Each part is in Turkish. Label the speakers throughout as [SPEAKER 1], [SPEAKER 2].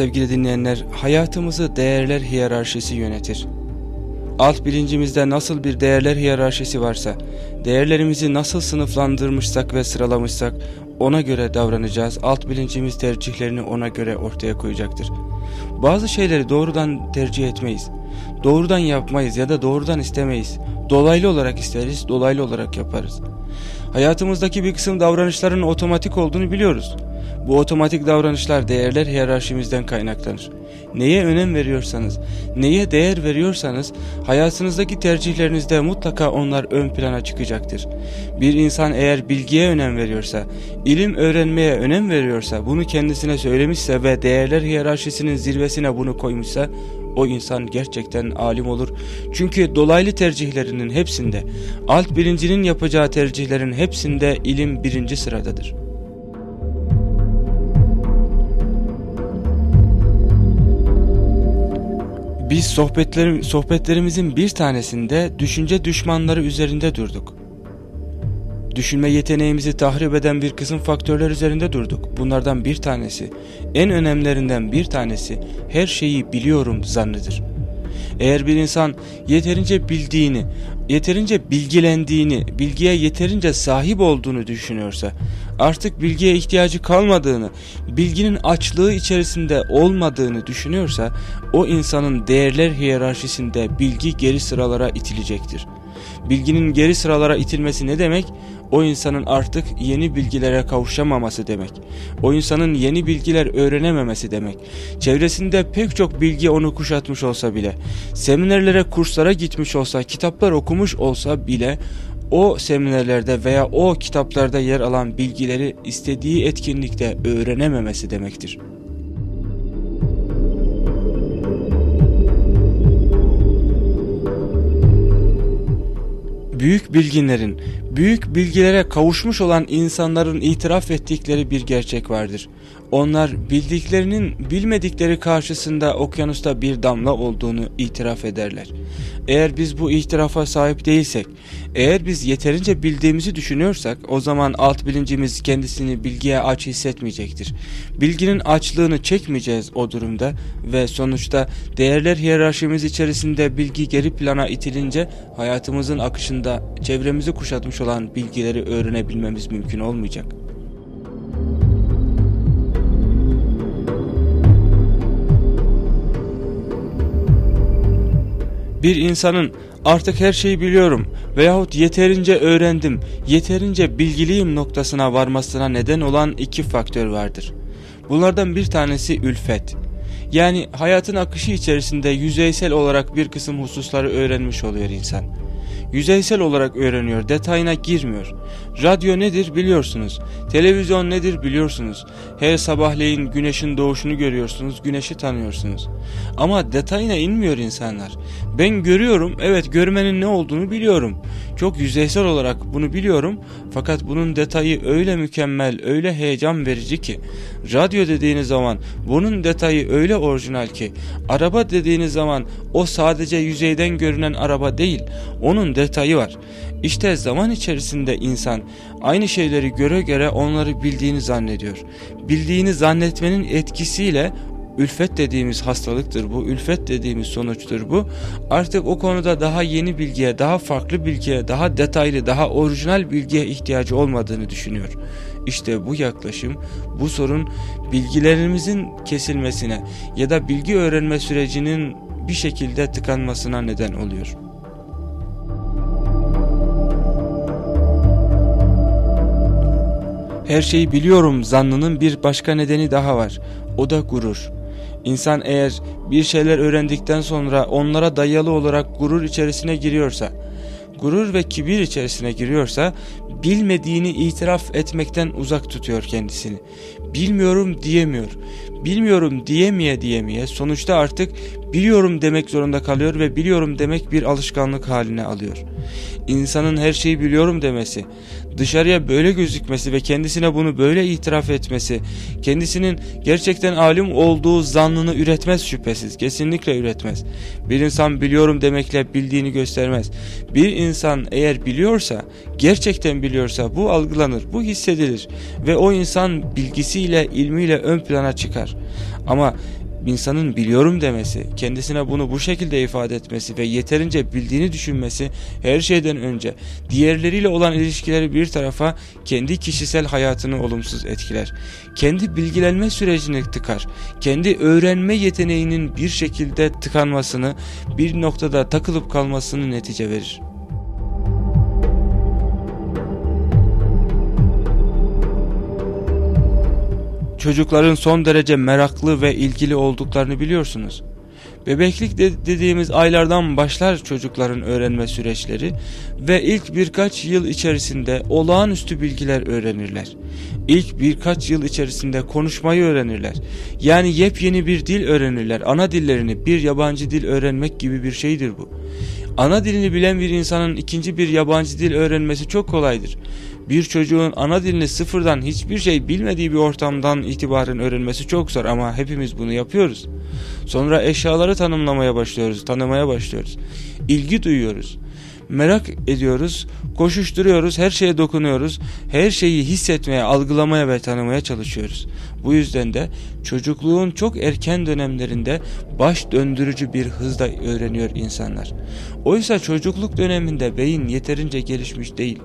[SPEAKER 1] sevgili dinleyenler hayatımızı değerler hiyerarşisi yönetir. Alt bilincimizde nasıl bir değerler hiyerarşisi varsa, değerlerimizi nasıl sınıflandırmışsak ve sıralamışsak ona göre davranacağız. Alt bilincimiz tercihlerini ona göre ortaya koyacaktır. Bazı şeyleri doğrudan tercih etmeyiz. Doğrudan yapmayız ya da doğrudan istemeyiz. Dolaylı olarak isteriz, dolaylı olarak yaparız. Hayatımızdaki bir kısım davranışların otomatik olduğunu biliyoruz. Bu otomatik davranışlar değerler hiyerarşimizden kaynaklanır. Neye önem veriyorsanız, neye değer veriyorsanız hayatınızdaki tercihlerinizde mutlaka onlar ön plana çıkacaktır. Bir insan eğer bilgiye önem veriyorsa, ilim öğrenmeye önem veriyorsa, bunu kendisine söylemişse ve değerler hiyerarşisinin zirvesine bunu koymuşsa o insan gerçekten alim olur. Çünkü dolaylı tercihlerinin hepsinde, alt bilincinin yapacağı tercihlerin hepsinde ilim birinci sıradadır. Biz sohbetlerim, sohbetlerimizin bir tanesinde düşünce düşmanları üzerinde durduk. Düşünme yeteneğimizi tahrip eden bir kısım faktörler üzerinde durduk. Bunlardan bir tanesi, en önemlerinden bir tanesi her şeyi biliyorum zannıdır. Eğer bir insan yeterince bildiğini, yeterince bilgilendiğini, bilgiye yeterince sahip olduğunu düşünüyorsa, artık bilgiye ihtiyacı kalmadığını, bilginin açlığı içerisinde olmadığını düşünüyorsa, o insanın değerler hiyerarşisinde bilgi geri sıralara itilecektir. Bilginin geri sıralara itilmesi ne demek? O insanın artık yeni bilgilere kavuşamaması demek. O insanın yeni bilgiler öğrenememesi demek. Çevresinde pek çok bilgi onu kuşatmış olsa bile, seminerlere, kurslara gitmiş olsa, kitaplar okumuş olsa bile o seminerlerde veya o kitaplarda yer alan bilgileri istediği etkinlikte öğrenememesi demektir. büyük bilginlerin, büyük bilgilere kavuşmuş olan insanların itiraf ettikleri bir gerçek vardır. Onlar bildiklerinin bilmedikleri karşısında okyanusta bir damla olduğunu itiraf ederler. Eğer biz bu itirafa sahip değilsek, eğer biz yeterince bildiğimizi düşünüyorsak o zaman alt bilincimiz kendisini bilgiye aç hissetmeyecektir. Bilginin açlığını çekmeyeceğiz o durumda ve sonuçta değerler hiyerarşimiz içerisinde bilgi geri plana itilince hayatımızın akışında çevremizi kuşatmış olan bilgileri öğrenebilmemiz mümkün olmayacak. Bir insanın artık her şeyi biliyorum veyahut yeterince öğrendim, yeterince bilgiliyim noktasına varmasına neden olan iki faktör vardır. Bunlardan bir tanesi ülfet. Yani hayatın akışı içerisinde yüzeysel olarak bir kısım hususları öğrenmiş oluyor insan yüzeysel olarak öğreniyor, detayına girmiyor. Radyo nedir biliyorsunuz, televizyon nedir biliyorsunuz. Her sabahleyin güneşin doğuşunu görüyorsunuz, güneşi tanıyorsunuz. Ama detayına inmiyor insanlar. Ben görüyorum, evet görmenin ne olduğunu biliyorum. Çok yüzeysel olarak bunu biliyorum fakat bunun detayı öyle mükemmel, öyle heyecan verici ki. Radyo dediğiniz zaman bunun detayı öyle orijinal ki. Araba dediğiniz zaman o sadece yüzeyden görünen araba değil, onun detayı var. İşte zaman içerisinde insan aynı şeyleri göre göre onları bildiğini zannediyor. Bildiğini zannetmenin etkisiyle Ülfet dediğimiz hastalıktır bu, ülfet dediğimiz sonuçtur bu. Artık o konuda daha yeni bilgiye, daha farklı bilgiye, daha detaylı, daha orijinal bilgiye ihtiyacı olmadığını düşünüyor. İşte bu yaklaşım, bu sorun bilgilerimizin kesilmesine ya da bilgi öğrenme sürecinin bir şekilde tıkanmasına neden oluyor. Her şeyi biliyorum zannının bir başka nedeni daha var. O da gurur. İnsan eğer bir şeyler öğrendikten sonra onlara dayalı olarak gurur içerisine giriyorsa, gurur ve kibir içerisine giriyorsa bilmediğini itiraf etmekten uzak tutuyor kendisini. Bilmiyorum diyemiyor. Bilmiyorum diyemeye diyemeye sonuçta artık biliyorum demek zorunda kalıyor ve biliyorum demek bir alışkanlık haline alıyor. İnsanın her şeyi biliyorum demesi, dışarıya böyle gözükmesi ve kendisine bunu böyle itiraf etmesi, kendisinin gerçekten alim olduğu zannını üretmez şüphesiz, kesinlikle üretmez. Bir insan biliyorum demekle bildiğini göstermez. Bir insan eğer biliyorsa, gerçekten biliyorsa bu algılanır, bu hissedilir ve o insan bilgisi bilgisiyle, ilmiyle ön plana çıkar. Ama insanın biliyorum demesi, kendisine bunu bu şekilde ifade etmesi ve yeterince bildiğini düşünmesi her şeyden önce diğerleriyle olan ilişkileri bir tarafa kendi kişisel hayatını olumsuz etkiler. Kendi bilgilenme sürecini tıkar. Kendi öğrenme yeteneğinin bir şekilde tıkanmasını, bir noktada takılıp kalmasını netice verir. Çocukların son derece meraklı ve ilgili olduklarını biliyorsunuz. Bebeklik de dediğimiz aylardan başlar çocukların öğrenme süreçleri ve ilk birkaç yıl içerisinde olağanüstü bilgiler öğrenirler. İlk birkaç yıl içerisinde konuşmayı öğrenirler. Yani yepyeni bir dil öğrenirler. Ana dillerini bir yabancı dil öğrenmek gibi bir şeydir bu. Ana dilini bilen bir insanın ikinci bir yabancı dil öğrenmesi çok kolaydır bir çocuğun ana dilini sıfırdan hiçbir şey bilmediği bir ortamdan itibaren öğrenmesi çok zor ama hepimiz bunu yapıyoruz. Sonra eşyaları tanımlamaya başlıyoruz, tanımaya başlıyoruz. İlgi duyuyoruz merak ediyoruz, koşuşturuyoruz, her şeye dokunuyoruz, her şeyi hissetmeye, algılamaya ve tanımaya çalışıyoruz. Bu yüzden de çocukluğun çok erken dönemlerinde baş döndürücü bir hızla öğreniyor insanlar. Oysa çocukluk döneminde beyin yeterince gelişmiş değil.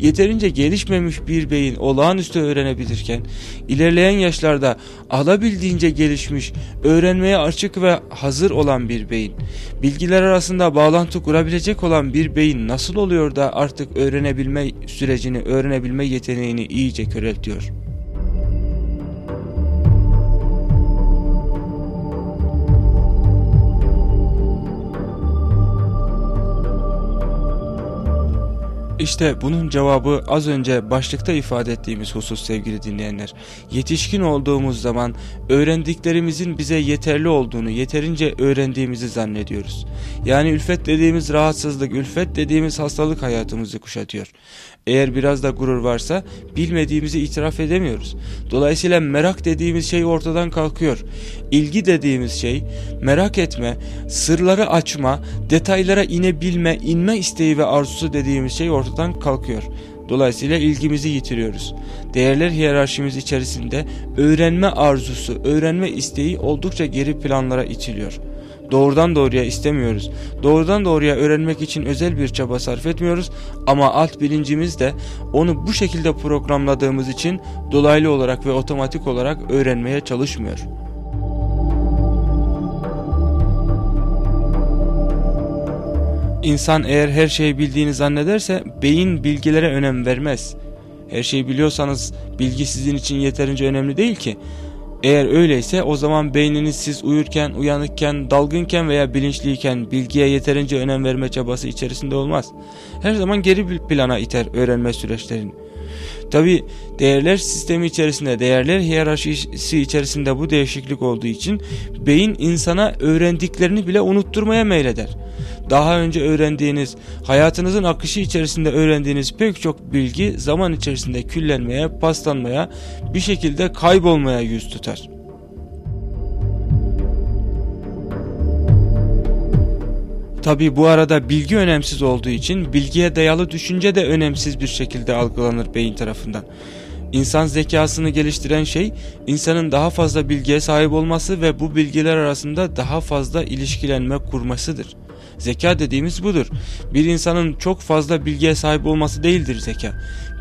[SPEAKER 1] Yeterince gelişmemiş bir beyin olağanüstü öğrenebilirken ilerleyen yaşlarda alabildiğince gelişmiş, öğrenmeye açık ve hazır olan bir beyin, bilgiler arasında bağlantı kurabilecek olan bir beyin nasıl oluyor da artık öğrenebilme sürecini, öğrenebilme yeteneğini iyice köreltiyor? İşte bunun cevabı az önce başlıkta ifade ettiğimiz husus sevgili dinleyenler. Yetişkin olduğumuz zaman öğrendiklerimizin bize yeterli olduğunu, yeterince öğrendiğimizi zannediyoruz. Yani ülfet dediğimiz rahatsızlık, ülfet dediğimiz hastalık hayatımızı kuşatıyor. Eğer biraz da gurur varsa bilmediğimizi itiraf edemiyoruz. Dolayısıyla merak dediğimiz şey ortadan kalkıyor. İlgi dediğimiz şey merak etme, sırları açma, detaylara inebilme, inme isteği ve arzusu dediğimiz şey ortadan kalkıyor. Dolayısıyla ilgimizi yitiriyoruz. Değerler hiyerarşimiz içerisinde öğrenme arzusu, öğrenme isteği oldukça geri planlara itiliyor doğrudan doğruya istemiyoruz. Doğrudan doğruya öğrenmek için özel bir çaba sarf etmiyoruz ama alt bilincimiz de onu bu şekilde programladığımız için dolaylı olarak ve otomatik olarak öğrenmeye çalışmıyor. İnsan eğer her şeyi bildiğini zannederse beyin bilgilere önem vermez. Her şeyi biliyorsanız bilgi sizin için yeterince önemli değil ki. Eğer öyleyse o zaman beyniniz siz uyurken, uyanıkken, dalgınken veya bilinçliyken bilgiye yeterince önem verme çabası içerisinde olmaz. Her zaman geri bir plana iter öğrenme süreçlerini. Tabi değerler sistemi içerisinde, değerler hiyerarşisi içerisinde bu değişiklik olduğu için beyin insana öğrendiklerini bile unutturmaya meyleder daha önce öğrendiğiniz, hayatınızın akışı içerisinde öğrendiğiniz pek çok bilgi zaman içerisinde küllenmeye, paslanmaya, bir şekilde kaybolmaya yüz tutar. Tabi bu arada bilgi önemsiz olduğu için bilgiye dayalı düşünce de önemsiz bir şekilde algılanır beyin tarafından. İnsan zekasını geliştiren şey insanın daha fazla bilgiye sahip olması ve bu bilgiler arasında daha fazla ilişkilenme kurmasıdır. Zeka dediğimiz budur. Bir insanın çok fazla bilgiye sahip olması değildir zeka.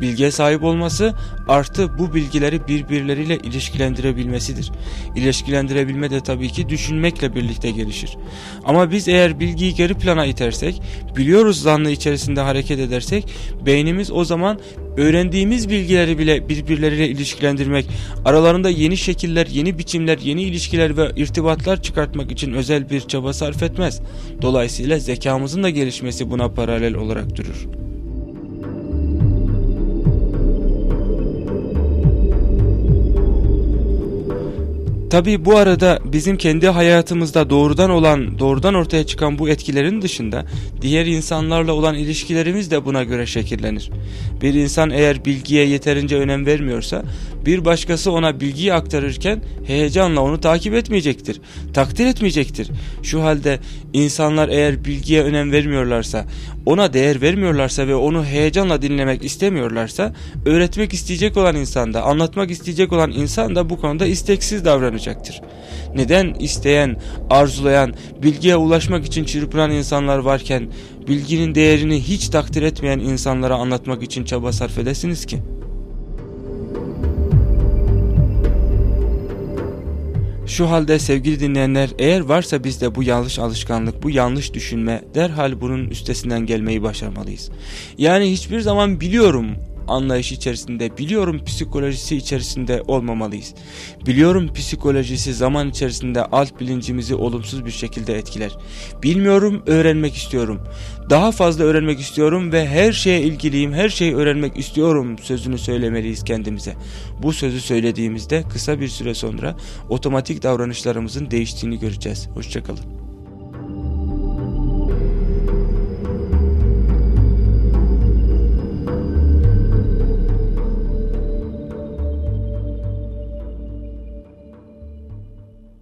[SPEAKER 1] Bilgiye sahip olması artı bu bilgileri birbirleriyle ilişkilendirebilmesidir. İlişkilendirebilme de tabii ki düşünmekle birlikte gelişir. Ama biz eğer bilgiyi geri plana itersek, biliyoruz zannı içerisinde hareket edersek, beynimiz o zaman öğrendiğimiz bilgileri bile birbirleriyle ilişkilendirmek, aralarında yeni şekiller, yeni biçimler, yeni ilişkiler ve irtibatlar çıkartmak için özel bir çaba sarf etmez. Dolayısıyla zekamızın da gelişmesi buna paralel olarak durur. Tabi bu arada bizim kendi hayatımızda doğrudan olan, doğrudan ortaya çıkan bu etkilerin dışında diğer insanlarla olan ilişkilerimiz de buna göre şekillenir. Bir insan eğer bilgiye yeterince önem vermiyorsa Bir başkası ona bilgiyi aktarırken heyecanla onu takip etmeyecektir. Takdir etmeyecektir. Şu halde insanlar eğer bilgiye önem vermiyorlarsa, ona değer vermiyorlarsa ve onu heyecanla dinlemek istemiyorlarsa, öğretmek isteyecek olan insan da, anlatmak isteyecek olan insan da bu konuda isteksiz davranacaktır. Neden isteyen, arzulayan, bilgiye ulaşmak için çırpınan insanlar varken bilginin değerini hiç takdir etmeyen insanlara anlatmak için çaba sarf edesiniz ki? Şu halde sevgili dinleyenler eğer varsa bizde bu yanlış alışkanlık, bu yanlış düşünme derhal bunun üstesinden gelmeyi başarmalıyız. Yani hiçbir zaman biliyorum anlayışı içerisinde, biliyorum psikolojisi içerisinde olmamalıyız. Biliyorum psikolojisi zaman içerisinde alt bilincimizi olumsuz bir şekilde etkiler. Bilmiyorum, öğrenmek istiyorum. Daha fazla öğrenmek istiyorum ve her şeye ilgiliyim, her şeyi öğrenmek istiyorum sözünü söylemeliyiz kendimize. Bu sözü söylediğimizde kısa bir süre sonra otomatik davranışlarımızın değiştiğini göreceğiz. Hoşçakalın.